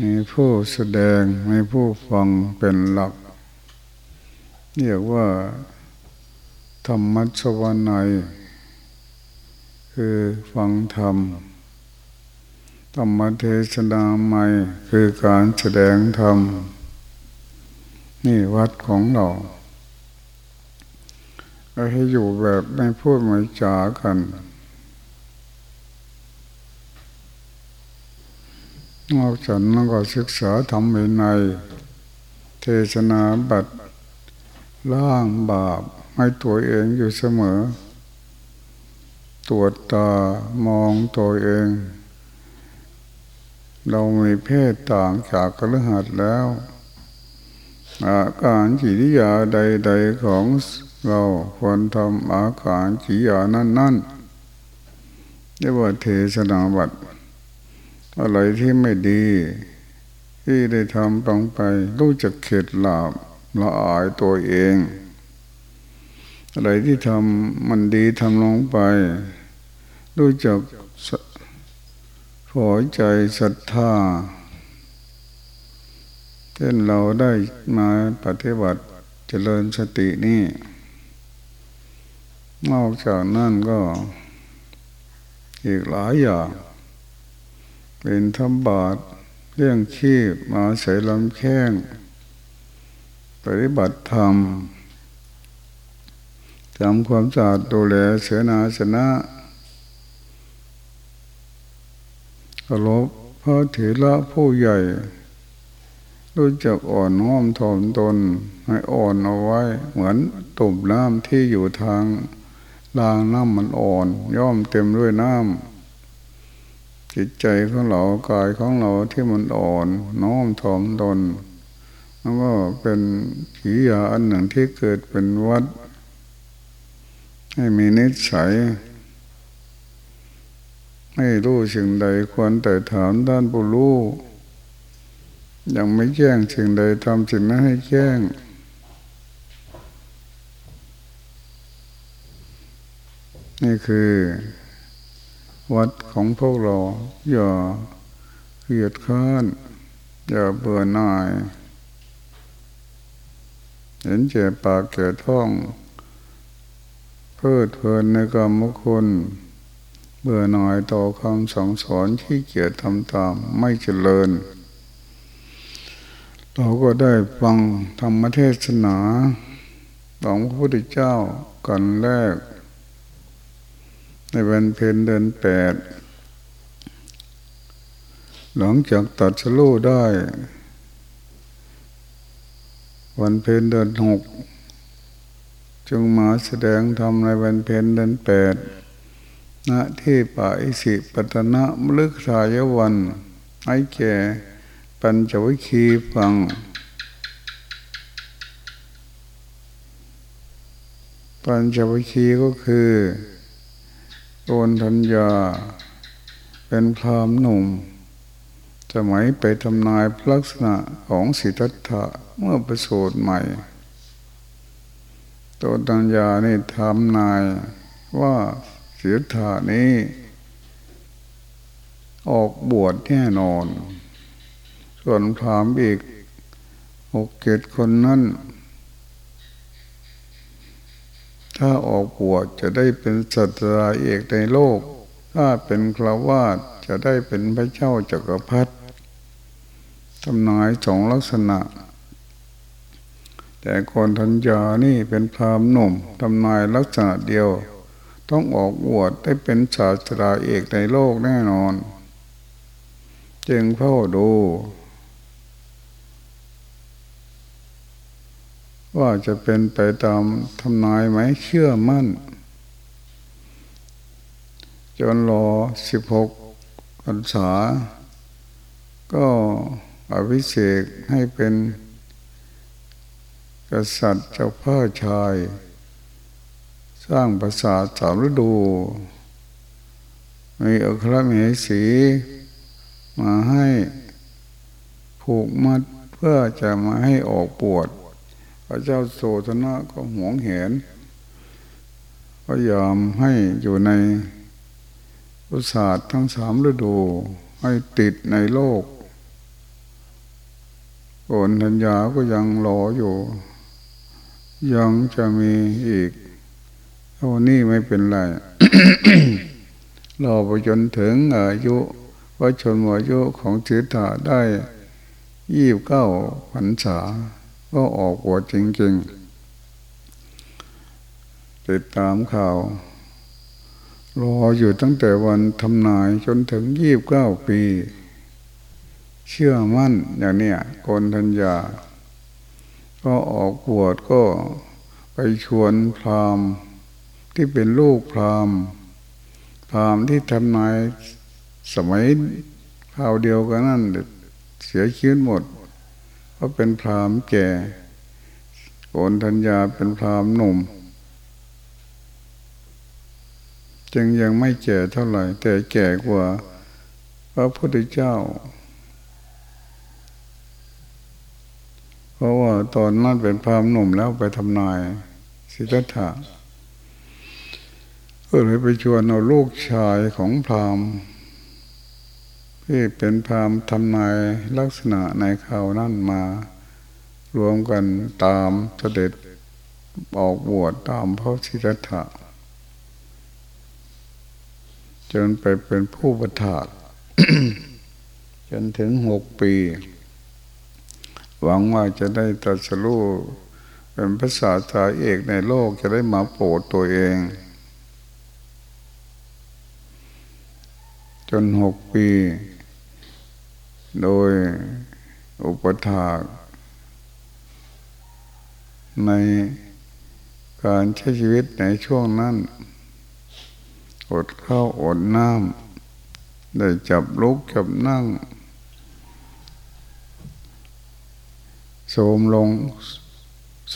มีผู้แสดง มีผู้ฟังเป็นหลัก เรียกว่า ธรรมชวนัย คือฟังธรรม ธรรมเทศนาใหม่คือการแสดงธรรม นี่วัดของเราเราให้อยู่แบบไม่พูดไม่จากัน นอกจากนั้นก็ศึกษาธรรมในเทศนาบัตรล่างบาปให้ตัวเองอยู่เสมอ ตรวจตามองตัวเอง เรามีเพศต่างจากกระหัดแล้วอาการจิริยาใด ๆของเราควรทำอาการจิริยานั้นๆเรียกว่าเทศนาบัตร อะไรที่ไม่ดี ที่ได้ทำลงไป รู้จักเข็ดหลาบละอายตัวเอง อะไรที่ทำมันดีทำลงไป รู้จักพอใจศรัทธาเช่นเราได้มาปฏิบัติเจริญสตินี่นอกจากนั้นก็อีกหลายอย่าง เป็นธรรมบาตเรื่องชีพมาใส่ลำแข้งปฏิบัติธรรมทำความสะอาดดูแลเสนาสนะเคารพพระเถระผู้ใหญ่ รู้จักอ่อนน้อมถ่อมตน ให้อ่อนเอาไว้ เหมือนตุ่มน้ำที่อยู่ทางรางน้ำมันอ่อน ย่อมเต็มด้วยน้ำ จิตใจของเรากายของเราที่มันอ่อนน้อมถ่อมตนแล้วก็เป็นขียาอันหนึ่งที่เกิดเป็นวัด ให้มีนิสัยไม่รู้สิ่งใดควรแต่ถามด้านผู้รู้ยังไม่แจ้งสิ่งใดทำสิ่งนั้นให้แจ้งนี่คือ วัดของพวกเรา อย่าเกียดข้านอย่าเบื่อหน่าย เห็นเจ็บปากเกิดท้อง เพื่อเพลินในกรรมคุณ เบื่อหน่ายต่อคำสั่งสอนที่เกียดทำตามไม่เจริญ เราก็ได้ฟังธรรมเทศนาของพระพุทธเจ้ากันแรก ในวันเพ็ญเดือนแปด หลังจากตัดสลูได้ วันเพ็ญเดือนหกจึงมาแสดงธรรมในวันเพ็ญเดือนแปดณที่ป่าอิสิปตนะมฤคทายวันไอ้แก่ปัญจวิคีฟัง ปัญจวิคีก็คือ โอนธัญญา เป็นพรามหนุ่มสมัยไปทำนายลักษณะของสิทธัตถะเมื่อประสูติใหม่ตัวตัญญานี่ทำนายว่าสิทธะนี้ ออกบวชแน่นอน ส่วนพรามอีกหกเกตคนนั้น ถ้าออกบวชจะได้เป็นสัตราเอกในโลก ถ้าเป็นคราวาสจะได้เป็นพระเจ้าจักรพรรดิทำนายสองลักษณะ แต่คนทัญญานี่เป็นพรามหนุ่มทำนายลักษณะเดียว ต้องออกบวชได้เป็นศาสตราเอกในโลกแน่นอน จึงเฝ้าดู ว่าจะเป็นไปตามทำนายไหมเชื่อมั่น จนรอสิบหกพรรษา ก็อภิเษกให้เป็นกษัตริย์เจ้าพ่อชาย สร้างปราสาทสามฤดู มีอัครมเหสีมาให้ผูกมัดเพื่อจะมาให้ออกปวด ระเจ้าโสธนะก็หวงเห็นก็ยอมให้อยู่ในอุตสาห์ทั้งสามฤดู ให้ติดในโลกโอนทัญญาก็ยังรออยู่ ยังจะมีอีกเท่านี้ไม่เป็นไรรอไปจนถึงอายุว่าชนอายุของจิตตาได้ยี่บเก้าพรรษา ก็ออกบวชจริงๆ ติดตามข่าว รออยู่ตั้งแต่วันทำนายจนถึงยี่บเก้าปี เชื่อมั่นอย่างเนี้ยกนทัญญา ก็ออกบวชก็ไปชวนพราหมณ์ที่เป็นลูกพราหมณ์พราหมณ์ที่ทำนายสมัยข่าวเดียวกันนั่นเสียชีวิตหมด เพราเป็นพรามแก่โกนธัญญาเป็นพรามหนุ่ม จึงยังไม่แก่เท่าไหร่ แต่แก่กว่าพระพุทธเจ้า เพราะว่าตอนนั้นเป็นพรามหนุ่มแล้วไปทำนายสิทธัตถะก็เลยไปชวนเอาลูกชายของพราหมณ์ ที่เป็นพรามทำนายลักษณะในข่าวนั่นมา รวมกันตามเสด็จออกบวชตามพระสิทธัตถะจนไปเป็นผู้ประทากจนถึงหกปี หวังว่าจะได้ตรัสรู้เป็นภาษาสายเอกในโลกจะได้มาโปรดตัวเอง จนหกปี โดยอุปถากในการใช้ชีวิตในช่วงนั้น อดข้าวอดน้ำได้จับลุกจับนั่งโสมลง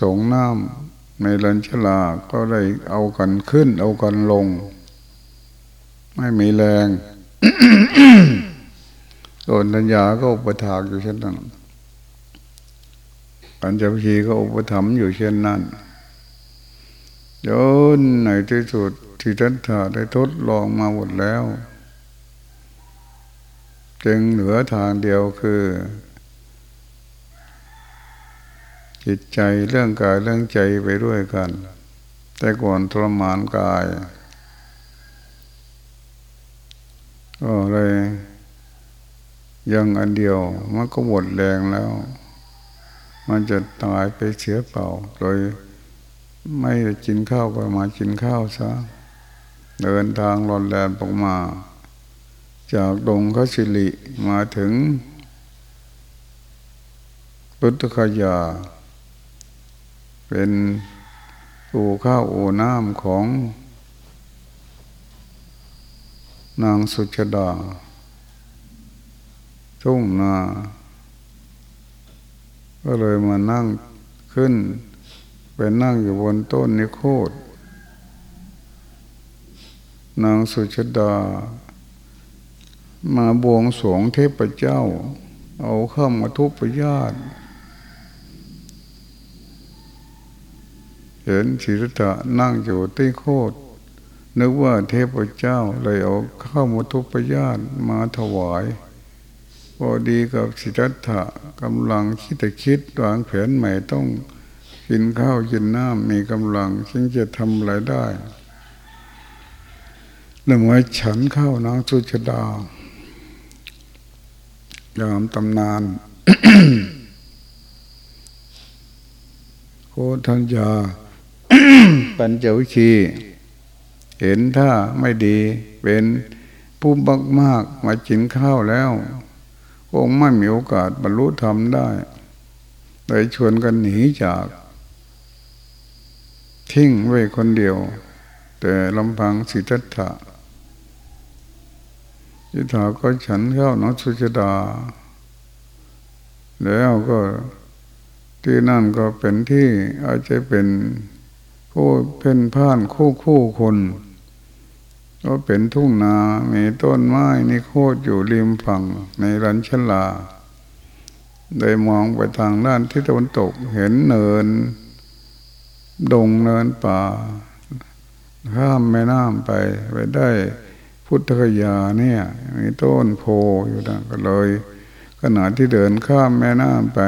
สงน้ำในลันชลาก็ได้เอากันขึ้น เอากันลง ไม่มีแรง โดนทัญญาก็อุปถากอยู่เช่นนั้นปัญจพีก็อุปถัมภ์อยู่เช่นนั้นจนในที่สุดที่ท่านถาได้ทดลองมาหมดแล้ว จึงเหลือทางเดียวคือ จิตใจเรื่องกายเรื่องใจไปด้วยกัน แต่ก่อนทรมานกายก็เลย ยังอันเดียวมันก็หมดแรงแล้ว มันจะตายไปเสียเปล่า โดยไม่กินข้าวก็มากินข้าวซะเดินทางรอนแลนออกมา จากดงขสิริมาถึงพุทธคยา เป็นอู่ข้าวอู่น้ำของ นางสุชดา ทุ่งนา ก็เลยมานั่งขึ้นไปนั่งอยู่บนต้นนิโคดนางสุชดา มาบวงสวงเทพเจ้า เอาข้ามาทุบประญาติเห็นศิริตะนั่งอยู่ที่โคดนึกว่าเทพเจ้าเลยเอาข้าวมุทุปญาตมาถวาย พอดีกับสิทธัตถะกำลังคิดแต่คิดวางแผนใหม่ต้องกินข้าวกินน้ำมีกำลังจึงจะทำอะไรได้แล้วมาฉันข้าวนางสุชดายามตำนานโคทัญญาปัญจวิชีเห็นถ้าไม่ดีเป็นผู้บักมากมากินข้าวแล้ว คงไม่มีโอกาสบรรลุธรรมได้เลยชวนกันหนีจาก ทิ้งไว้คนเดียว แต่ลำพังสิทธัตถะสิทธาก็ฉันเข้าน้องสุจดา แล้วก็ที่นั่นก็เป็นที่อาจจะเป็นผู้เป็นผ่านคู่คู่คน ก็เป็นทุ่งนา มีต้นไม้นี่โคตรอยู่ริมฝั่งในรันชลา ได้มองไปทางด้านที่ตะวันตกเห็นเนิน ดงเนินป่า ข้ามแม่น้ำไปไปได้พุทธคยาเนี่ยมีต้นโพอยู่นะก็เลย ขณะที่เดินข้ามแม่น้ำไป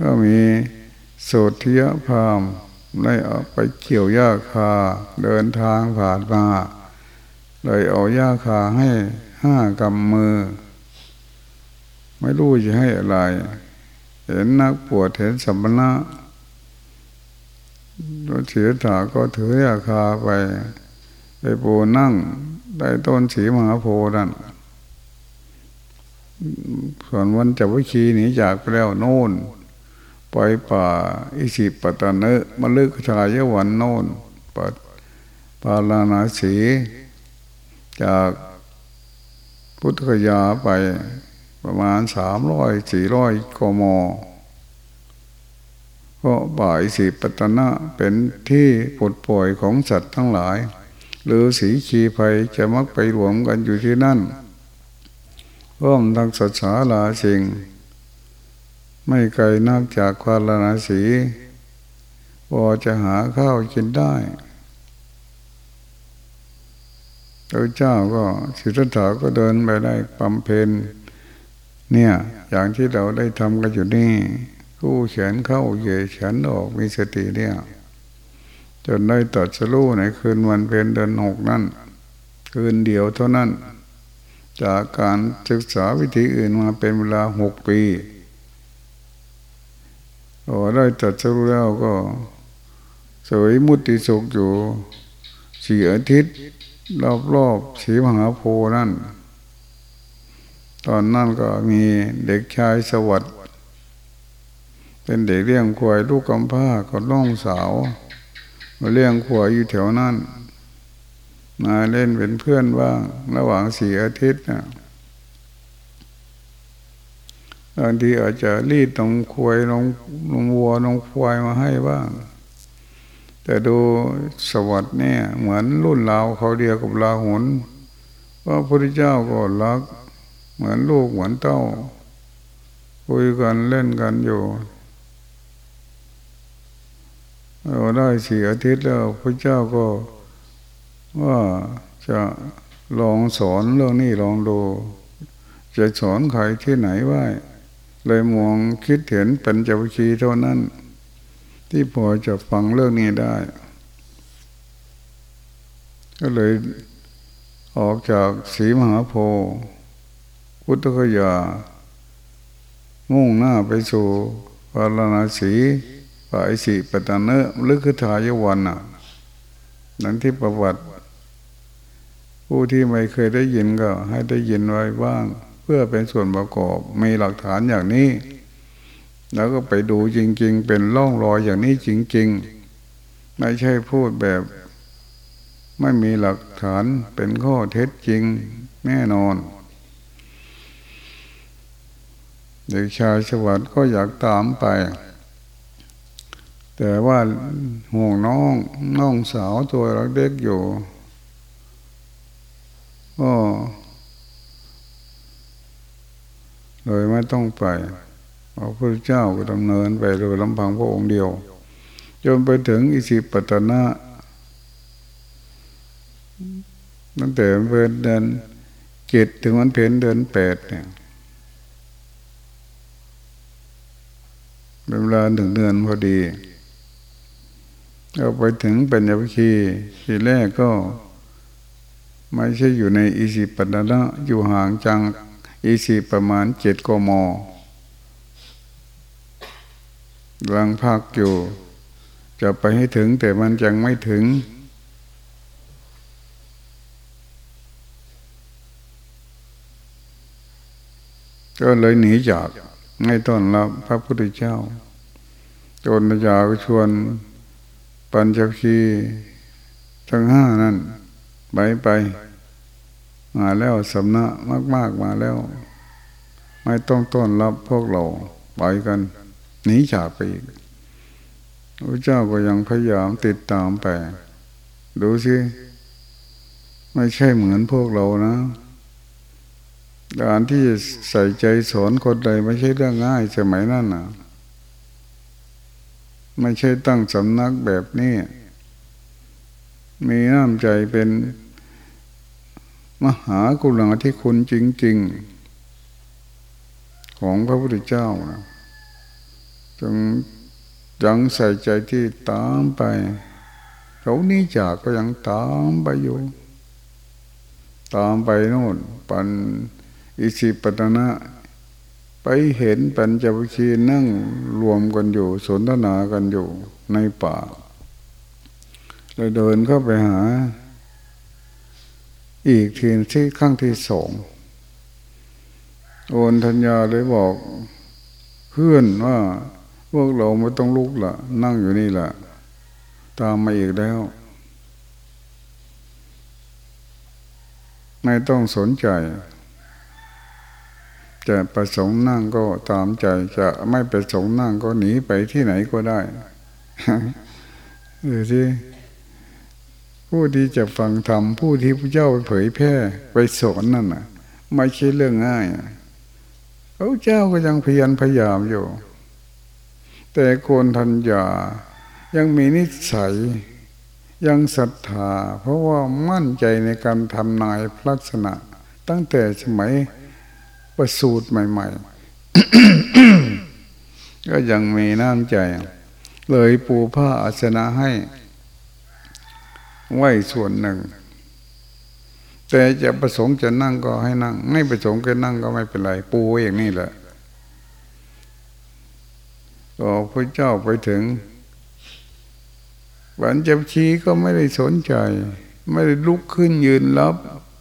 ก็มีโสธิยพาม ได้เอาไปเกี่ยวหญ้าคาเดินทางผ่านมาเลยเอาหญ้าคาให้ห้ากำมือ ไม่รู้จะให้อะไร เห็นนักปวดเห็นสัมปณะรถเสียถาก็ถือหญ้าคาไปไปปูนั่งได้ต้นสีมหาโพธิ์นั่นส่วนวันจับวิคีหนีจากไปแล้วโน่น ไปป่าอิสิปตะเนมลึกชายวันโน่นปัดปาลานาสี จากพุทธคยาไปประมาณสามร้อยสี่ร้อยกมเพราะป่าอิสิปตนะเป็นที่ปลดปล่อยของสัตว์ทั้งหลาย หรือสีขีภัยจะมักไปรวมกันอยู่ที่นั่นร่วมทั้งสัตว์สาลาสิง ไม่ไกลนักจากควาลนาสีพอจะหาข้าวกินได้พระเจ้าก็สิทธัตถะก็เดินไปได้บำเพ็ญเนี่ยอย่างที่เราได้ทำกันอยู่นี่กู้แขนเข้าเหยียแขนออกมีสติเนี่ยจนได้ตัดสรู้ในคืนวันเพ็ญเดือนหกนั่นคืนเดียวเท่านั้น จากการศึกษาวิธีอื่นมาเป็นเวลาหกปี พอได้ตัดสรู้แล้วก็สวยมุติสุขอยู่สี่อาทิตย์ รอบรอบสีมหาโพนั่น ตอนนั้นก็มีเด็กชายสวัสด์เป็นเด็กเลี้ยงควายลูกกำพร้าก็น้องสาวมาเลี้ยงควายอยู่แถวนั้นมาเล่นเป็นเพื่อนบ้างระหว่างสี่อาทิตย์นะ บางทีอาจจะรีดนมควายนมนมวัวนมควายมาให้บ้าง แต่ดูสวัสด์เนี่ย เหมือนรุ่นเราเขาเดียวกับลาหุนว่าพระพุทธเจ้าก็รัก เหมือนลูกเหมือนเต้า คุยกันเล่นกันอยู่เราได้สี่อาทิตย์แล้วพระเจ้าก็ว่าจะลองสอนเรื่องนี้ลองดู จะสอนใครที่ไหนว่า เลยมองคิดเห็นเป็นเจ้าชีเท่านั้น ที่พอจะฟังเรื่องนี้ได้ ก็เลยออกจากสีมหาโพธิ์พุทธคยา มุ่งหน้าไปสู่ปารณาสีปายสีปตานเนลึกทายวันน่ะนั้นที่ประวัติ ผู้ที่ไม่เคยได้ยินก็ให้ได้ยินไว้บ้าง เพื่อเป็นส่วนประกอบมีหลักฐานอย่างนี้ แล้วก็ไปดูจริง ๆ เป็นร่องรอยอย่างนี้จริง ๆ ไม่ใช่พูดแบบ ไม่มีหลักฐานเป็นข้อเท็จจริงแน่นอนเด็กชายสวัสดิ์ก็อยากตามไป แต่ว่าห่วงน้องน้องสาวตัวเล็กอยู่ก็ เลยไม่ต้องไปพระพุทธเจ้าก็ดำเนินไปโดยลำพังพระองค์เดียว จนไปถึงอิสิปตนะตั้งแต่เพ็นเดือนเจ็ดถึงวันเพ็ญเดือนแปดเนี่ยเป็นเวลาหนึ่งเดือนพอดีเราไปถึงเป็นยาวิคีทีแรกก็ ไม่ใช่อยู่ในอิสิปตนะอยู่ห่างจัง อีสีประมาณเจ็ดกมลังพักอยู่ จะไปให้ถึงแต่มันยังไม่ถึง ก็เลยหนีจากไม่ต้อนรับพระพุทธเจ้าจนยาชวนปัญจคีทั้งห้านั่นไปไป มาแล้วสำนักมาก ๆมาแล้ว ไม่ต้องต้อนรับพวกเราไปกันหนีจากไปอีกพระเจ้าก็ยังพยายามติดตามไป ดูสิไม่ใช่เหมือนพวกเรานะการที่ใส่ใจสอนคนใดไม่ใช่เรื่องง่ายสมัยนั้นนะไม่ใช่ตั้งสำนักแบบนี้ มีน้ำใจเป็น มหากุณาธิคุณจริง ๆ ของพระพุทธเจ้านะจงยังใส่ใจที่ตามไปเขานี้จากก็ยังตามไปอยู่ ตามไปโน่นปันอิสิปตนะ ไปเห็นปัญจวัคคีย์นั่งรวมกันอยู่ สนทนากันอยู่ในป่าเลยเดินเข้าไปหา อีกทีที่ข้งที่สองโอนธัญญาเลยบอกเพื่อนว่า พวกเราไม่ต้องลุกละนั่งอยู่นี่แหละตามมาอีกแล้ว ไม่ต้องสนใจ จะประสงค์นั่งก็ตามใจ จะไม่ประสงค์นั่งก็หนีไปที่ไหนก็ได้ดูที่ ผู้ที่จะฟังธรรมผู้ที่พระเจ้าไปเผยแพร่ไปสอนนั่นน่ะ ไม่ใช่เรื่องง่ายพระเจ้าก็ยังพยายามพยายามอยู่ แต่โกนทัญญายังมีนิสัยยังศรัทธา เพราะว่ามั่นใจในการทำนายลักษณะ ตั้งแต่สมัยประสูตรใหม่ๆ ก็ยังมีน้ำใจ เลยปูผ้าอาสนะให้ ไหวส่วนหนึ่ง แต่จะประสงค์จะนั่งก็ให้นั่ง ไม่ประสงค์จะนั่งก็ไม่เป็นไร ปูอย่างนี้แหละก็พระเจ้าไปถึงบันจับชีก็ไม่ได้สนใจ ไม่ได้ลุกขึ้นยืนรับ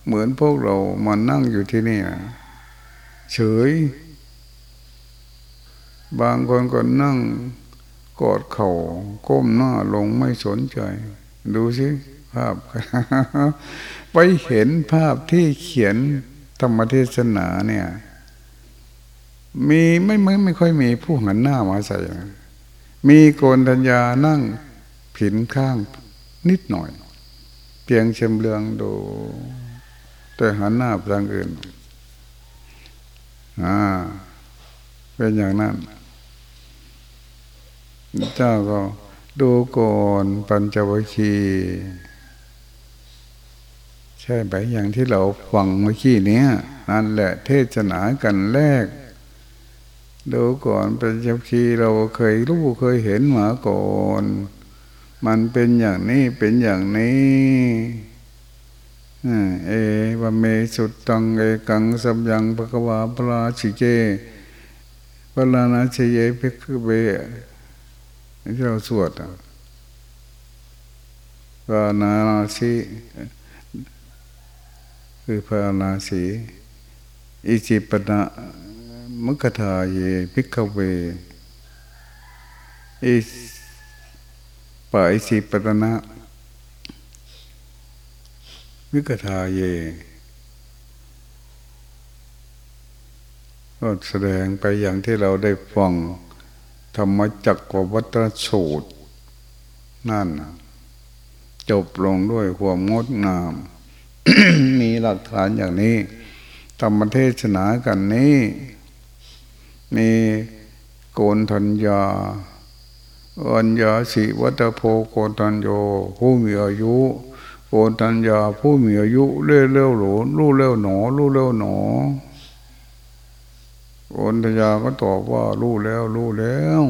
เหมือนพวกเรามานั่งอยู่ที่นี่เฉย บางคนก็นั่งกอดเขา่าก้มหน้าลงไม่สนใจ ดูสิ ภาพ ไปเห็นภาพที่เขียนธรรมเทศนาเนี่ย มีไม่ไม่ไม่ค่อยมีผู้หันหน้ามาใส่มีโกนธัญญานั่งผินข้างนิดหน่อย เพียงเชมเลืองดูแต่หันหน้าไปทางอื่นอ่าเป็นอย่างนั้นเจ้าก็ดูก่อนปัญจวัคคีย์ ช่ไหมอย่างที่เราฟังเมื่อกี้นี้นั่นแหละเทศนากันแรก ดูก่อนปัญจวัคคีเราเคยรู้เคยเห็นมาก่อน มันเป็นอย่างนี้เป็นอย่างนี้เอวเมสุดตังเอกังสัมยังภควาพระชิเจพระนาชเยพิกเบที่เราสวดพระนาสี คือพระนาสีอิจิปนะมุขทาเยพิกเวอิปะอิสิปตนะวิกทาเยก็แสดงไปอย่างที่เราได้ฟังธรรมจักรวัตรสูตร นั่นจบลงด้วยความงดงามม หลักฐานอย่างนี้ธรรมเทศนากันนี้ มีโกนทัญญาอัญญาสิวัตโพโกตัญโยผู้มีอายุโกตัญญาผู้มีอายุเล่เล่หลรู้เล่หนอรู้เล่หนอโกตัญญาก็ตอบว่ารู้แล้วรู้แล้ว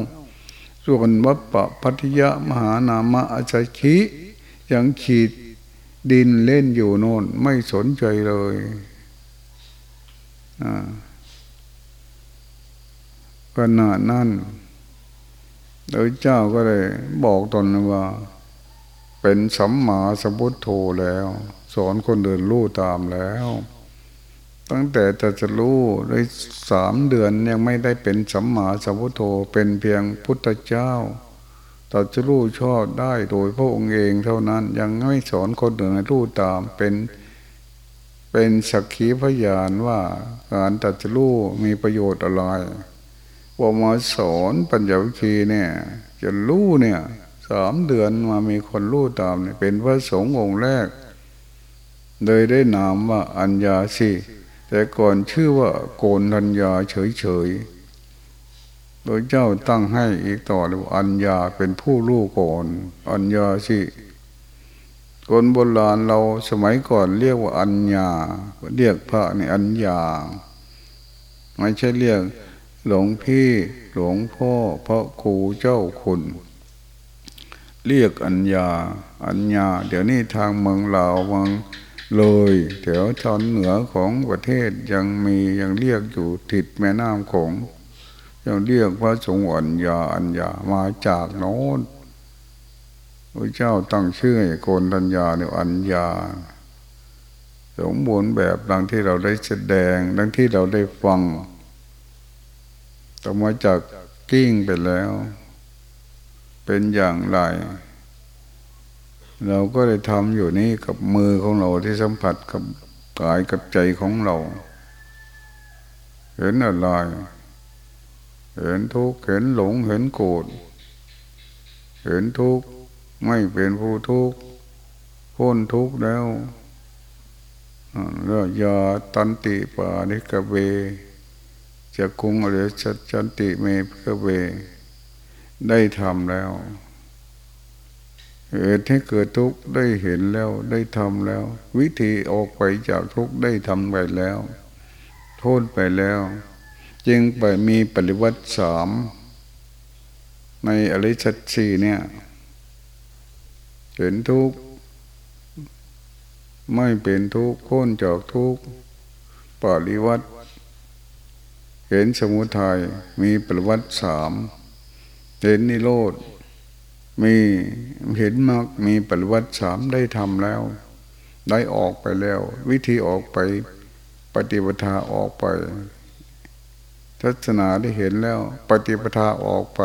ส่วนวัปปะพัทยะมหานามะอาชัยคิยังขีด ดินเล่นอยู่โน่นไม่สนใจเลยอขนาดนั้นโดยเจ้าก็เลยบอกตนว่า เป็นสัมมาสัมพุทโธแล้ว สอนคนเดินรู้ตามแล้ว ตั้งแต่จะจะรู้ได้สามเดือนยังไม่ได้เป็นสัมมาสัมพุทโธเป็นเพียงพุทธเจ้า ต่จะรู้ชอบได้โดยพระองค์เองเท่านั้นยังไม่สอนคนอื่นให้รู้ตามเป็นเป็นสักขีพยานว่าการตัดสู้มีประโยชน์อะไรว่ามาสอนปัญญาวิคีเนี่ยจะรู้เนี่ยสามเดือนมามีคนรู้ตามเนี่ยเป็นพระสงฆ์องค์แรก เลยได้นามว่าอัญญาสิแต่ก่อนชื่อว่าโกนทัญญาเฉยๆ โดยเจ้าตั้งให้อีกต่อเลยอัญญาเป็นผู้รู้ก่อน อัญญาสิคนโบราณเราสมัยก่อนเรียกว่าอัญญาเรียกพระในอัญญา ไม่ใช่เรียกหลวงพี่หลวงพ่อพระครูเจ้าคุณ เรียกอัญญา อัญญา เดี๋ยวนี้ทางเมืองลาวเมืองเลยแถวตอนเหนือของประเทศยังมียังเรียกอยู่ติดแม่น้ำของ ยังเรียกว่าสงฆ์อัญญาอัญญามาจากโน้นพระเจ้าตั้งชื่อให้โกนทัญญาเนี่ยอัญญาสมบูรณ์แบบดังที่เราได้แสดง ดังที่เราได้ฟังต่อมาจากกิ้งไปแล้ว เป็นอย่างไร เราก็ได้ทำอยู่นี่กับมือของเราที่สัมผัสกับกายกับใจของเรา เห็นอะไร เห็นทุกข์เห็นหลงเห็นโกรธเห็นทุกข์ไม่เป็นผู้ทุกข์พ้นทุกข์แล้วแล้วยาตันติปานิกเวจะคุงอะไรชัจันติเมพกเว ได้ทำแล้วเหตุให้เกิดทุกข์ได้เห็นแล้วได้ทำแล้ว วิธีออกไปจากทุกข์ได้ทำไปแล้ว โทษไปแล้ว จึงไปมีปริวัติสามในอริชัชีเนี่ย เห็นทุกข์ไม่เป็นทุกข์พ้นจากทุกข์ปริวัติเห็นสมุทัยมีปริวัติสามเห็นนิโรธมีเห็นมากมีปริวัติสามได้ทำแล้ว ได้ออกไปแล้ว วิธีออกไป ปฏิปทาออกไป ทัศนาได้เห็นแล้ว ปฏิปทาออกไป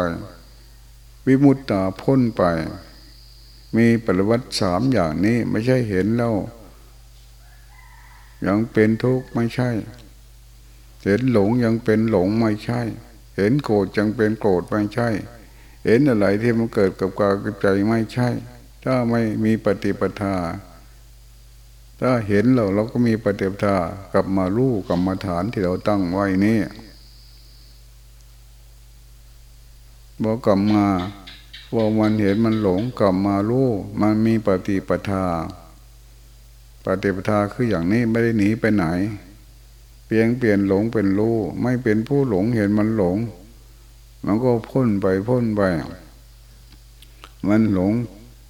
วิมุตตาพ้นไป มีปริวัติสามอย่างนี้ไม่ใช่เห็นแล้ว ยังเป็นทุกข์ไม่ใช่ เห็นหลงยังเป็นหลงไม่ใช่ เห็นโกรธยังเป็นโกรธไม่ใช่ เห็นอะไรที่มันเกิดกับกายกับใจไม่ใช่ ถ้าไม่มีปฏิปทาถ้าเห็นเราเราก็มีปฏิปทากลับมาลู่กลับมาฐานที่เราตั้งไว้นี่ บอกกลับมาว่ามันเห็นมันหลงกลับมารู้มันมีปฏิปทา ปฏิปทาคืออย่างนี้ไม่ได้หนีไปไหน เปลี่ยนเปลี่ยนหลงเป็นรู้ไม่เป็นผู้หลงเห็นมันหลง มันก็พ้นไปพ้นไป มันหลง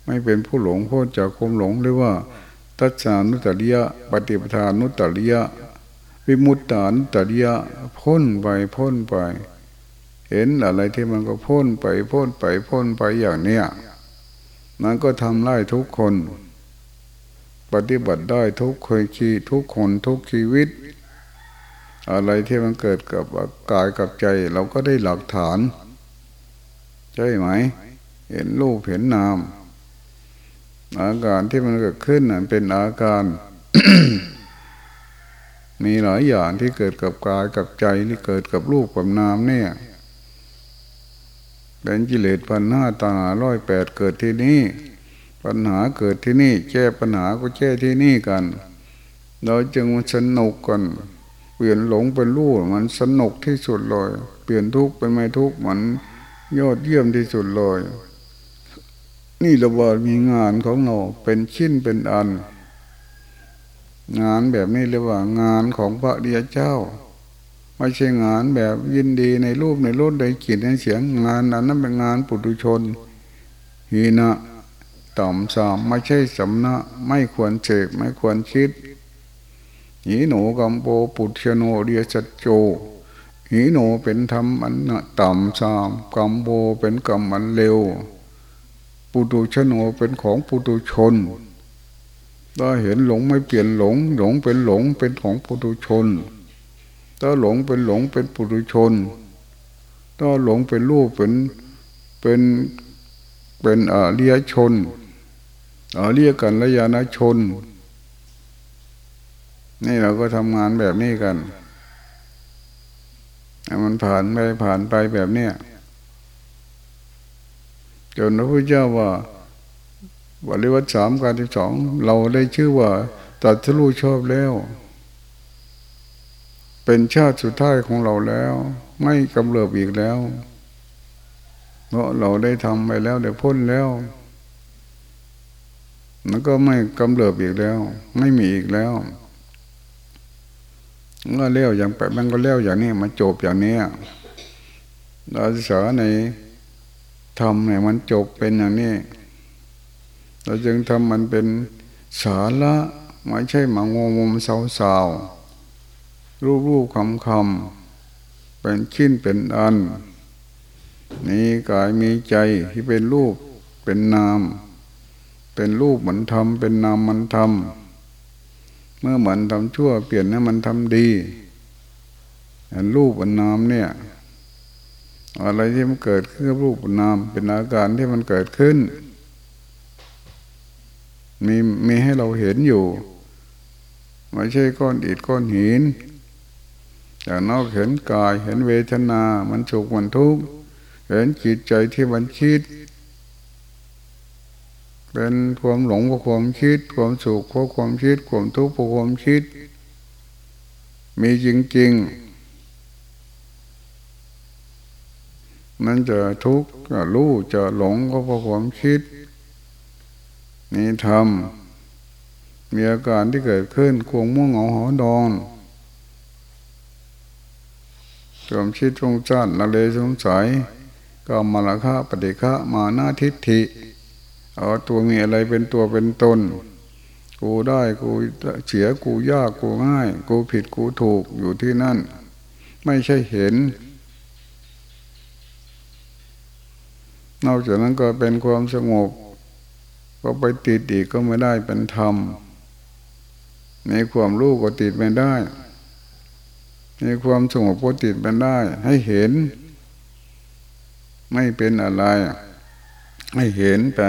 ไม่เป็นผู้หลงพ้นจากความหลงหรือว่าตัณานุตริยะ ปฏิปทานุตริยะ วิมุตตานุตริยะ พ้นไปพ้นไป เห็นอะไรที่มันก็พ้นไปพ้นไปพ้นไปอย่างเนี้ยมันก็ทำได้ทุกคน ปฏิบัติได้ทุกเคยชีทุกคนทุกชีวิต อะไรที่มันเกิดกับกายกับใจ เราก็ได้หลักฐาน ใช่ไหม เห็นรูปเห็นนามอาการที่มันเกิดขึ้นนั่นเป็นอาการ มีหลายอย่างที่เกิดกับกายกับใจที่เกิดกับรูปกับนามเนี่ย เป็นกิเลสพันห้าตาร้อยแปดเกิดที่นี่ปัญหาเกิดที่นี่แก้ปัญหาก็แก้ที่นี่กัน เราจึงมันสนุกกันเปลี่ยนหลงเป็นรู้มันสนุกที่สุดเลยเปลี่ยนทุกข์เป็นไม่ทุกข์มันยอดเยี่ยมที่สุดเลยนี่ระบาดมีงานของเราเป็นชิ้นเป็นอัน งานแบบนี้เรียกว่างานของพระเดียเจ้า ไม่ใช่งานแบบยินดีในรูปในรสในกลิ่นในเสียงงานนั้นนั้นเป็นงานปุถุชนหีนะต่ำสามไม่ใช่สำนะไม่ควรเฉกไม่ควรคิดหีโนกัมโปปุถโนเดียจัจโจหีโนเป็นธรรมอันต่ำสามกัมโบเป็นกรรมอันเร็ว ปุถุชโนเป็นของปุถุชนถ้าเห็นหลงไม่เปลี่ยนหลง หลงเป็นหลงเป็นของปุถุชน ถ้าหลงเป็นหลงเป็นปุถุชน ถ้าหลงเป็นรูปเป็นเป็นเป็นอาเรียชนอาเรียกันระยาณชน นี่เราก็ทำงานแบบนี้กันมันผ่านไปผ่านไปแบบเนี้ยจนพระพุทธเจ้าว่าบริวัตสามการที่สองเราได้ชื่อว่าตัดทะลุชอบแล้ว เป็นชาติสุดท้ายของเราแล้ว ไม่กำเริบอีกแล้ว เพราะเราได้ทำไปแล้วได้พ้นแล้วมันก็ไม่กำเริบอีกแล้ว ไม่มีอีกแล้วก็เลี้ยวอย่างแปมันก็เลี้ยวอย่างนี้มันจบอย่างนี้เราศึกษาในทำเนี่ยมันจบเป็นอย่างนี้ เราจึงทำมันเป็นสาระไม่ใช่มางงมเศร้าๆ รูปรูปคำคำเป็นชิ้นเป็นอัน นี่กายมีใจที่เป็นรูปเป็นนาม เป็นรูปเหมือนทำเป็นนามมันทำเมื่อเหมือนทำชั่วเปลี่ยนให้มันทำดีเห็นรูปเป็นนามเนี่ยอะไรที่มันเกิดขึ้นรูปนาม เป็นอาการที่มันเกิดขึ้น มีมีให้เราเห็นอยู่ ไม่ใช่ก้อนอิฐก้อนหิน จากนอกเห็นกายเห็นเวทนา มันสุขมันทุกข์เห็นจิตใจที่มันคิด เป็นความหลงเพราะความคิด ความสุขเพราะความคิด ความทุกข์เพราะความคิด มีจริงๆมันจะทุกข์จะรู้จะหลงก็เพราะความคิด นี่ทำมีอาการที่เกิดขึ้นควงม่วงเหงาหอดอน ความคิดทรงจันละเลสงสัย ก็มาละคะปฏิฆะมาหน้าทิฏฐิเอาตัวมีอะไรเป็นตัวเป็นตน กูได้กูเสียกูยากกูง่าย กูผิดกูถูกอยู่ที่นั่น ไม่ใช่เห็น นอกจากนั้นก็เป็นความสงบก็ไปติดอีกก็ไม่ได้เป็นธรรม ในความรู้ก็ติดไม่ได้ ในความสงบก็ติดไม่ได้ ให้เห็น ไม่เป็นอะไร ให้เห็นไป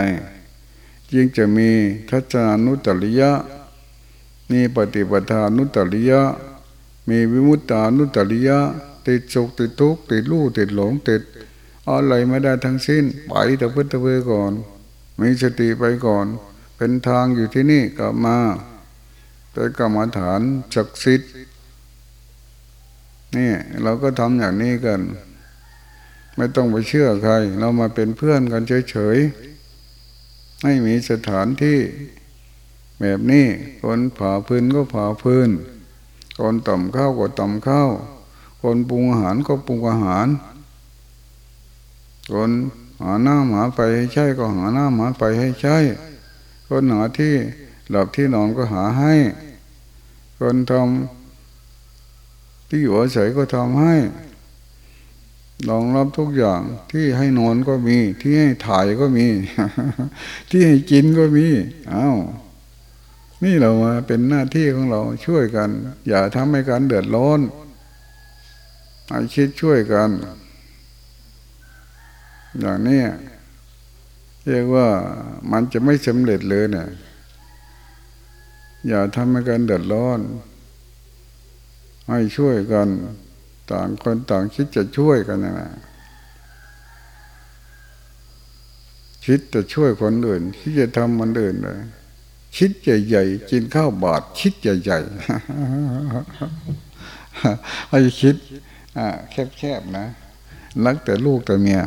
ยิ่งจะมีทัศนานุตริยะ มีปฏิปทานุตริยะ มีวิมุตตานุตริยะ ติดสุขติดทุกข์ติดรู้ติดหลงติดอะไรไม่ได้ทั้งสิ้น ไปแต่พุทธเวก่อน มีสติไปก่อน เป็นทางอยู่ที่นี่กลับมาเป็นกรรมฐานศักดิ์สิทธิ์ นี่เราก็ทำอย่างนี้กัน ไม่ต้องไปเชื่อใคร เรามาเป็นเพื่อนกันเฉยๆไม่มีสถานที่แบบนี้คนผ่าพื้นก็ผ่าพื้น คนต่ำข้าวก็ต่ำข้าวคนปรุงอาหารก็ปรุงอาหาร คนหาหน้าหมาไปให้ใช่ก็หาหน้าหมาไปให้ใช่ คนหาที่หลับที่นอนก็หาให้ คนทำ ที่อยู่อาศัยก็ทำให้ลองรับทุกอย่างที่ให้นอนก็มี ที่ให้ถ่ายก็มี ที่ให้กินก็มีอา้าวนี่เรามาเป็นหน้าที่ของเราช่วยกัน อย่าทำให้การเดือดร้อนให้คิดช่วยกัน อย่างนี้เรียกว่ามันจะไม่สำเร็จเลยเนี่ยอย่าทำให้กันเดือดร้อน ให้ช่วยกัน ต่างคนต่างคิดจะช่วยกันนะคิดจะช่วยคนอื่น คิดจะทำมันอื่นเลยคิดใหญ่ๆกินข้าวบาท คิดใหญ่ๆให้คิดแคบๆนะรักแต่ลูกแต่เมีย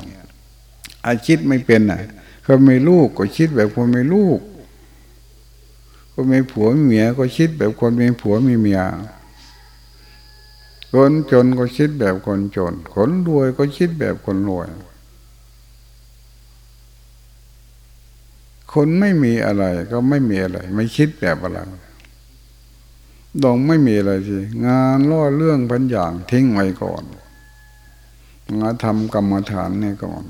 ไอาคิดไม่เป็นอะคนมีลูกก็คิดแบบคนมีลูกคนมีผัวมีเมียก็คิดแบบคนมีผัวมีเมีย คนจนก็คิดแบบคนจน คนรวยก็คิดแบบคนรวย คนไม่มีอะไรก็ไม่มีอะไร ไม่คิดแบบอะไรดองไม่มีอะไรสิงานล่อเรื่องพันอย่างทิ้งไว้ก่อนงานทำกรรมฐานนี่ก่อน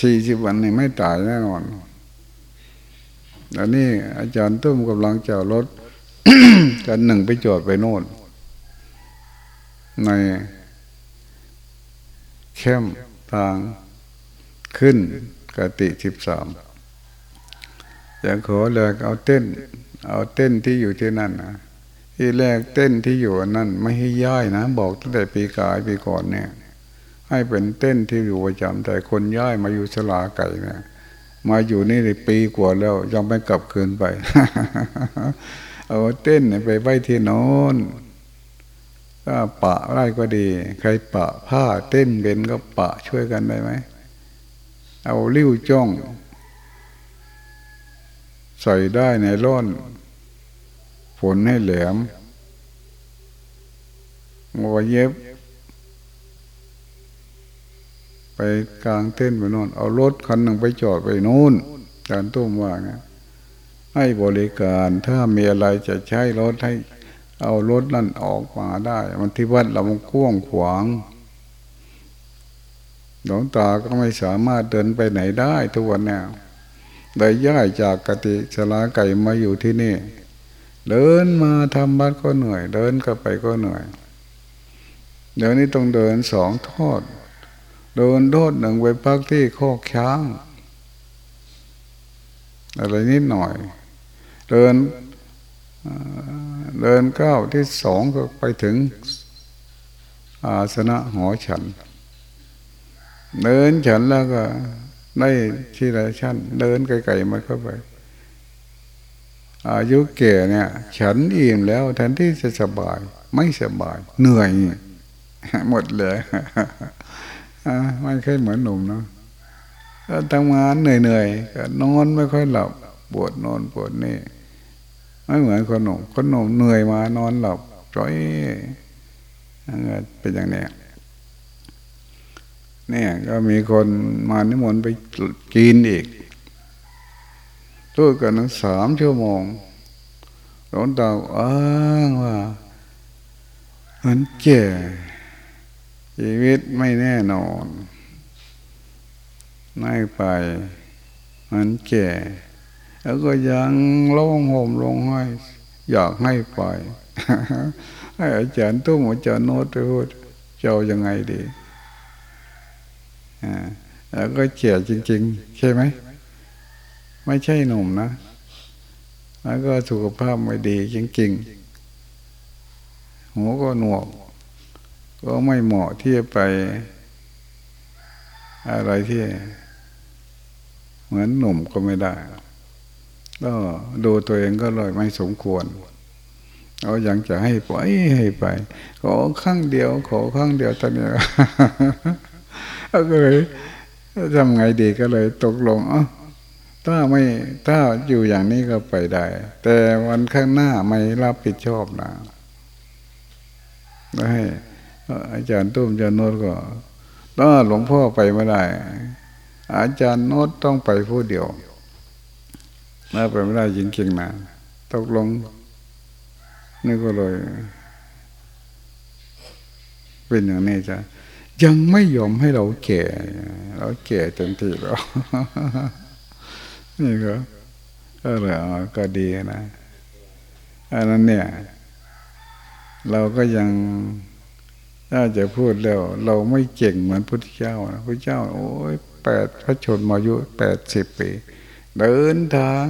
สี่สิบวันนี่ไม่ตายแน่นอนอันนี้อาจารย์ตุ้มกำลังจะรถกันหนึ่งไปจอดไปโน่น ในเข้มทางขึ้นกติสิบสามอยากขอแลกเอาเต้น เอาเต้นที่อยู่ที่นั่นนะที่แรกเต้นที่อยู่นั่น ไม่ให้ย้ายนะ บอกตั้งแต่ปีกายปีก่อนเนี่ย ให้เป็นเต้นที่อยู่ประจำแต่คนย้ายมาอยู่สลาไก่เนี่ยมาอยู่นี่ในปีกว่าแล้วยังไม่กลับคืนไป เอาเต้นไปไว้ที่นอน ถ้าปะไรก็ดี ใครปะผ้าเต้นเป็นก็ปะช่วยกันได้ไหม เอาลิ้วจ้อง ใส่ได้ในร่อนฝนให้แหลมงัวเย็บ ไปกลางเต้นไปโน่น เอารถคันหนึ่งไปจอดไปโน่นจานตุ้มว่าไงให้บริการถ้ามีอะไรจะใช้รถให้ เอารถนั่นออกมาได้มันที่วัดเรามันกว้างขวางหลวงตาก็ไม่สามารถเดินไปไหนได้ทุกวันนี้ได้ย้ายจากกติชลาไก่มาอยู่ที่นี่ เดินมาทำบัดก็เหนื่อย เดินก็ไปก็เหนื่อย เดี๋ยวนี้ต้องเดินสองทอด เดินโทษหนึ่งไปพักที่โคกช้าง อะไรนิดหน่อย เดิน เดินก้าวที่สองก็ไปถึงอาสนะหอฉัน เดินฉันแล้วก็ได้ที่ไรชั้น เดินไกลๆมาเข้าไป อายุแก่เนี่ย ฉันอิ่มแล้วแทนที่จะสบาย ไม่สบาย เหนื่อย หมดเลยไม่เคยเหมือนหนุ่มเนาะทำงานเหนื่อยๆก็นอนไม่ค่อยหลับปวดนอนปวดนี่ ไม่เหมือนคนหนุ่มคนหนุ่มเหนื่อยมานอนหลับจ้อยเป็นอย่างนี้เนี่ยก็มีคนมานิมนต์ไปกินอีกตู้กันนั้งสามชั่วโมงหลวงตาอ้างว่ามันเจ็ชีวิตไม่แน่นอนไม่ไปมันแก่ แล้วก็ยังร้องห่มร้องไห้อยากให้ไป ให้อาจารย์ตุ้มอาจารย์โน้ตพูดเจ้ายังไงดีอ่าแล้วก็เจียจริง ๆ ใช่ไหม ไม่ใช่หนุ่มนะ แล้วก็สุขภาพไม่ดีจริงๆหัวก็หนวก ก็ไม่เหมาะที่จะไป อะไรที่ เหมือนหนุ่มก็ไม่ได้ ก็ดูตัวเองก็เลยไม่สมควรเอาอย่างจะให้ไปให้ไป ขอครั้งเดียว ขอครั้งเดียวตอนนี้ก็เลยทำไงดีก็เลยตกลงอ๋อถ้าไม่ถ้าอยู่อย่างนี้ก็ไปได้ แต่วันข้างหน้าไม่รับผิดชอบนะให้อาจารย์ตุ้มอาจารย์โนดก็ถ้าหลวงพ่อไปไม่ได้ อาจารย์โนดต้องไปผู้เดียว น่าไปไม่ได้จริงๆนะตกลงนี่ก็เลย เป็นอย่างนี้จ้ะยังไม่ยอมให้เราแก่ เราแก่เต็มที่แล้วนี่ก็เก็ดีนะอันนั้นเนี่ย เราก็ยังถ้าจะพูดแล้ว เราไม่เก่งเหมือนพุทธเจ้านะพุทธเจ้า โอ้ยแปดพระชนมายุแปดสิบปี เดินทาง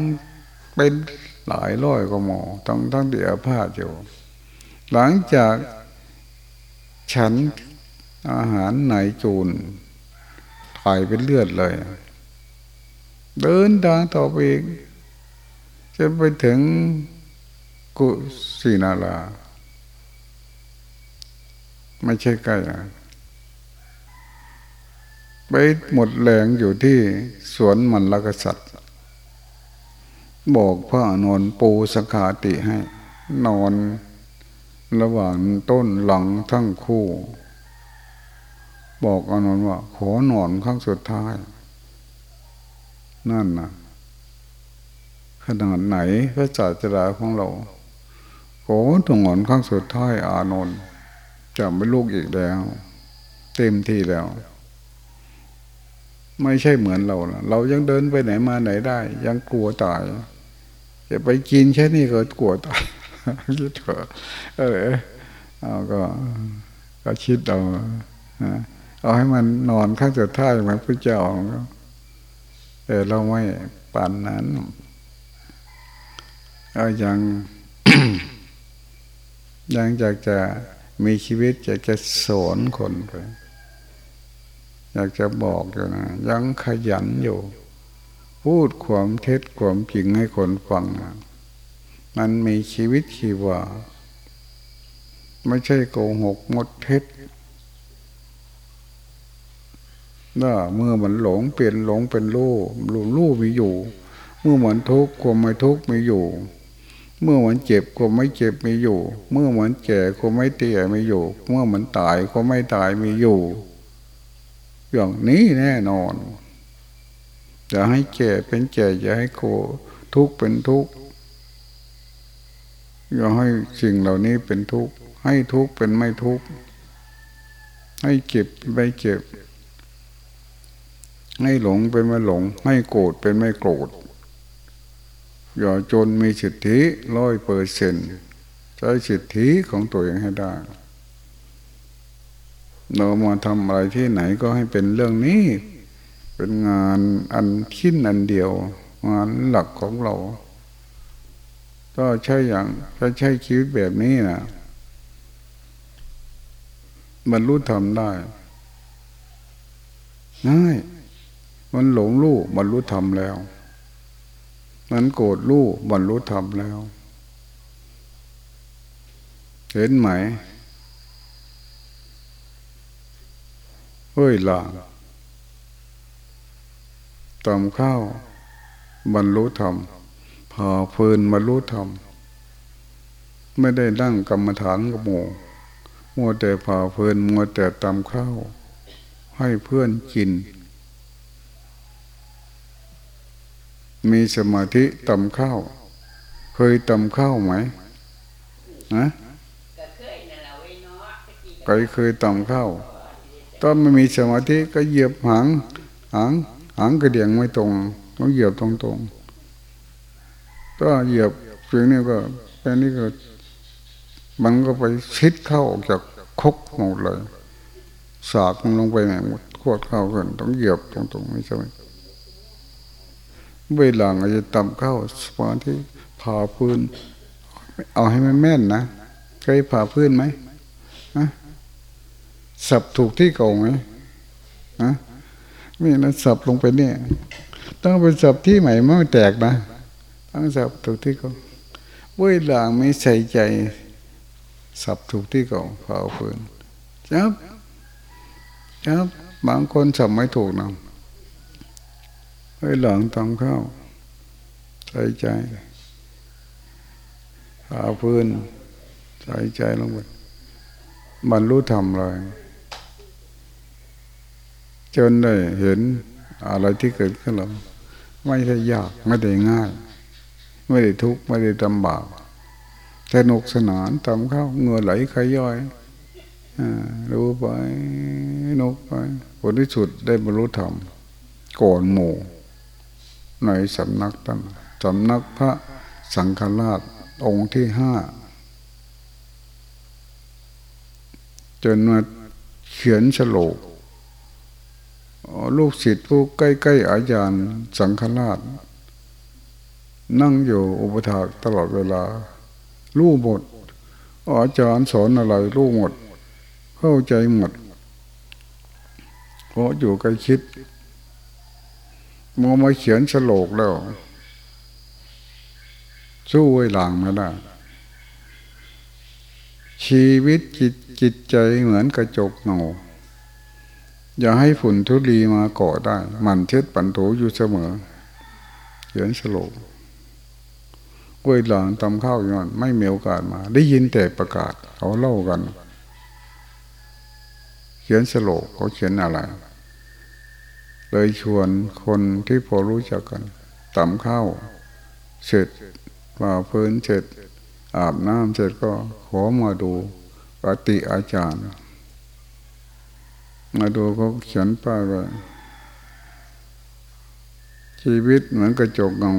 เป็นหลายร้อยกว่าหมอต้องทั้งเดียวพาดอยู่ หลังจากฉันอาหารไหนจูนถ่ายเป็นเลือดเลย เดินทางต่อไปอีกจะไปถึงกุสินาราไม่ใช่ใกล้นะไปหมดแรงอยู่ที่สวนมันลกษัตริย์ บอกพระนอนปูสขาติให้ นอนระหว่างต้นหลังทั้งคู่ บอกอนนว่า ขอนอนข้างสุดท้าย นั่นนะขนาดไหนพระจาจราของเราขอนอนข้างสุดท้ายอานนท์จะไม่ลูกอีกแล้ว เต็มที่แล้ว ไม่ใช่เหมือนเรา เรายังเดินไปไหนมาไหนได้ ยังกลัวตาย จะไปกินแค่นี้ก็กลัวตายคิดเถอะเออเอาก็ ก็คิดเอาเอาให้มันนอนข้างสุดท้ายเหมือนพระเจ้าแต่เราไม่ปานนั้นเอายังยังอยากจะมีชีวิตอยากจะสอนคนไปอยากจะบอกอยู่นะ ยังขยันอยู่ พูดความเท็จความจริงให้คนฟัง มันมีชีวิตชีวา ไม่ใช่โกหกมดเท็จน่าเมื่อมันหลงเปลี่ยนหลงเป็นรู้รู้รู้มีอยู่ เมื่อเหมันทุกข์ความไม่ทุกข์มีอยู่ เมื่อเหมันเจ็บความไม่เจ็บมีอยู่ เมื่อเหมันแก่ความไม่เตี่ยมีอยู่ เมื่อเหมันตายความไม่ตายมีอยู่ อย่างนี้แน่นอน จะให้แก่เป็นแก่จะให้โคทุกเป็นทุกอย่าให้สิ่งเหล่านี้เป็นทุกข์ให้ทุกข์เป็นไม่ทุกข์ให้เจ็บไม่เจ็บ ให้หลงเป็นไม่หลง ให้โกรธเป็นไม่โกรธอย่าจนมีสิทธิร้อยเปอร์เซนใช้สิทธิของตัวเองให้ได้เรามาทำอะไรที่ไหนก็ให้เป็นเรื่องนี้ เป็นงานอันขิ้นอันเดียว งานหลักของเรา ก็ใช่อย่างถ้าใช้ชีวิตแบบนี้นะมันรู้ทำได้ง่ายมันหลงรู้บรรลุธรรมแล้ว มันโกรธรู้บรรลุธรรมแล้ว เห็นไหมเฮ้ยหลาง ตำข้าวบรรลุธรรมพาเฟินบรรลุธรรมไม่ได้นั่งกรรมฐานกับโมมัวแต่พาเฟินมัวแต่ตำข้าว ให้เพื่อนกิน มีสมาธิตำข้าว เคยตำข้าวไหมนะเคยเคยตำข้าวตอนไม่มีสมาธิก็เหยียบหางหาง หางกระเดียงไม่ตรงต้องเหยียบตรงตรงก็เหยียบเพียงนี้ก็แค่นี้ก็มันก็ไปชิดเข้าออกจากคกหมดเลย สากมันลงไปไหนหมดขวดข้ากันต้องเหยียบตรงๆไม่ใช่เวลาอาจจะต่ำเข้าสมาธิผ่าพื้น เอาให้มันแม่นนะเคยผ่าพื้นไหมนะสับถูกที่เก่าไหมนะ ไม่นะสับลงไปเนี่ย ต้องไปสับที่ใหม่ไม่แตกนะต้องสับถูกที่เก่าเว้ยหลาไม่ใส่ใจ สับถูกที่เก่าผ่าพื้นจับจับบางคนสับไม่ถูกนะให้ยหลังทำข้าวใส่ใจหาพื้นใส่ใจลงไปบรรลุธรรมเลย จนได้เห็นอะไรที่เกิดขึ้นเราไม่ได้ยากไม่ได้ง่าย ไม่ได้ทุกข์ไม่ได้ลำบากแต่นกสนานทำข้าวเงื่อไหลขย่อยรู้ไปนกไปผลที่สุดได้บรรลุธรรมก่อนหมู่ในสำนักตั้งสำนักพระสังฆราชองค์ที่ห้า จนมาเขียนฉลก ลูกศิษย์ผู้ใกล้ๆอาจารย์สังฆราช นั่งอยู่อุปถากตลอดเวลา รู้หมดอาจารย์สอนอะไรรู้หมด เข้าใจหมดเพราะอยู่ใกล้ชิดมองมาเขียนฉลกแล้ว สู้ไว้หลังไม่ได้ชีวิตจิตจิตใจเหมือนกระจกเงา อย่าให้ฝุ่นทุลีมาเกาะได้ มันเช็ดปันโถอยู่เสมอเขียนฉลกกล้วยหลังตำข้าวย่างนั้นไม่มีโอกาสมา ได้ยินแต่ประกาศ เขาเล่ากัน เขียนฉลกเขาเขียนอะไร เลยชวนคนที่พอรู้จักกันตำข้าวเสร็จป่าพื้นเสร็จอาบน้ำเสร็จก็ขอมาดูปฏิอาจารย์ มาดูเขาเขียนป้ายว่าชีวิตเหมือนกระจกเงา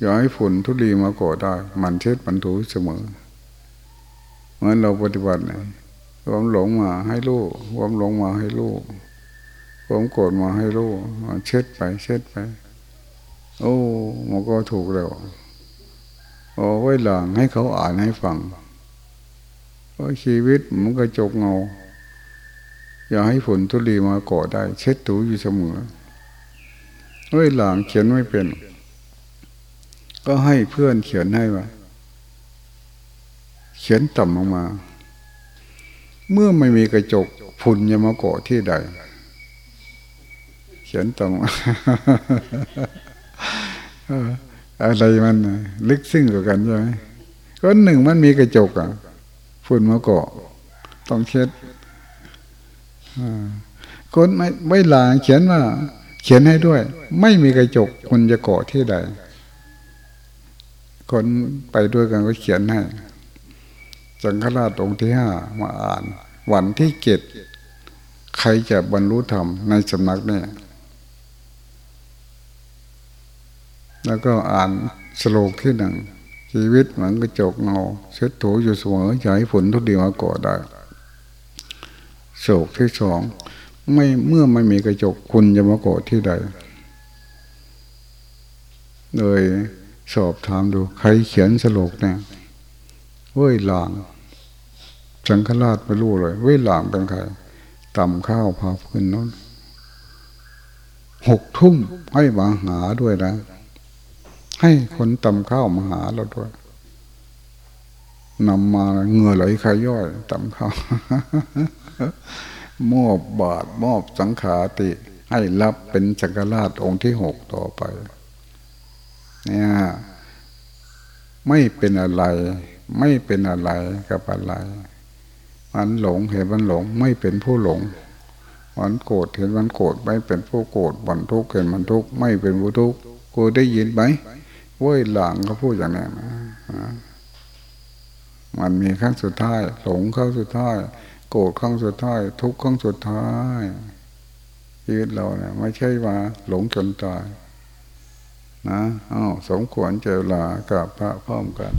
อย่าให้ฝุ่นทุลีมาก่อได้ มันเช็ดมันถูเสมอ เหมือนเราปฏิบัติเนี่ยความหลงมาให้ลูกความหลงมาให้ลูกผมโกรธมาให้รู้เช็ดไป เช็ดไป โอ้มันก็ถูกแล้วโอ้ไว้หลังให้เขาอ่านให้ฟังเพราะชีวิตมันก็จกเงา อย่าให้ฝนทุลีมาเก่อได้ เช็ดถูอยู่เสมอไว้ยหลังเขียนไม่เป็น ก็ให้เพื่อนเขียนให้ว่าเขียนต่ำลงมา เมื่อไม่มีกระจกฝุ่นจะมาเกาะที่ใด เขียนตรงเอออะไรมันลึกซึ้งกว่ากันใช่ไหมก็หนึ่งมันมีกระจกอะฝุ่นมาเกาะต้องเช็ด คนไม่ไม่ลางเขียนว่า เขียนให้ด้วย ไม่มีกระจกคุณจะเกาะที่ใด คนไปด้วยกันก็เขียนให้จังฆราชองค์ที่ห้ามาอ่าน วันที่เจ็ดใครจะบรรลุธรรมในสำนักเนี่ยแล้วก็อ่านสโลกที่หนึ่งชีวิตเหมือนกระจกเงาเช็ดถูอยู่เสมออย่าให้ฝนทุกเดียวมาก่อได้ โศกที่สองไม่เมื่อไม่มีกระจกคุณจะมาโก่อที่ใดเลยสอบถามดูใครเขียนสโลกเนี่ยเว้ยหลางสังฆราชไม่รู้เลย เว้ยหลางเป็นใครต่ำข้าวพาพื้นนั้นหกทุ่มให้มาหาด้วยนะ ให้คนตำข้าวมาหาเราด้วย นำมาเงื่อไหลขย่อยตำข้าวมอบบาทมอบสังขาติ ให้รับเป็นจักรราชองค์ที่หกต่อไป เนี่ย ไม่เป็นอะไร ไม่เป็นอะไรกับอะไร มันหลงเห็นมันหลง ไม่เป็นผู้หลงมันโกรธเห็นมันโกรธไม่เป็นผู้โกรธมันทุกข์เห็นมันทุกข์ไม่เป็นผู้ทุกข์กูได้ยินไหมเว้ยหลังเขาพูดอย่างนี้นะ มันมีครั้งสุดท้าย หลงครั้งสุดท้าย โกรธครั้งสุดท้าย ทุกครั้งสุดท้ายชีวิตเราเนี่ยไม่ใช่ว่าหลงจนตายนะอ้าวสมควรเจรลากับพระพร้อมกัน